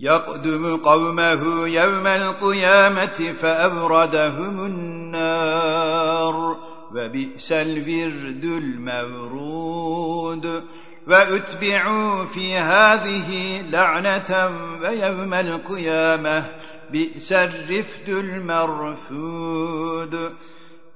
يقدم قومه يوم القيامة فأبردهم النار وبئس الورد المورود. وأتبعوا في هذه لعنة ويوم القيامة بئس الرفد المرفود.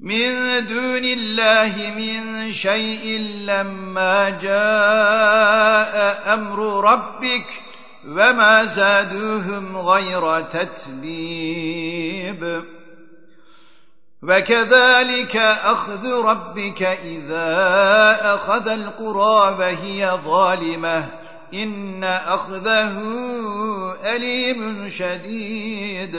من دون الله من شيء لما جاء أمر ربك وما زادوهم غير تتبيب. وكذلك أخذ ربك إذا أخذ القرى وهي ظالمة. إن أخذه أليم شديد.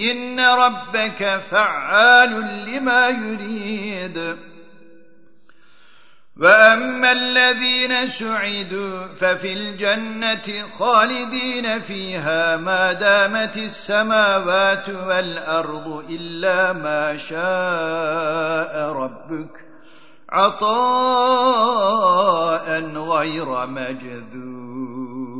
إن ربك فعال لما يريد. وأما الذين سعدوا ففي الجنة خالدين فيها ما دامت السماوات والأرض إلا ما شاء ربك عطاء غير مجذوب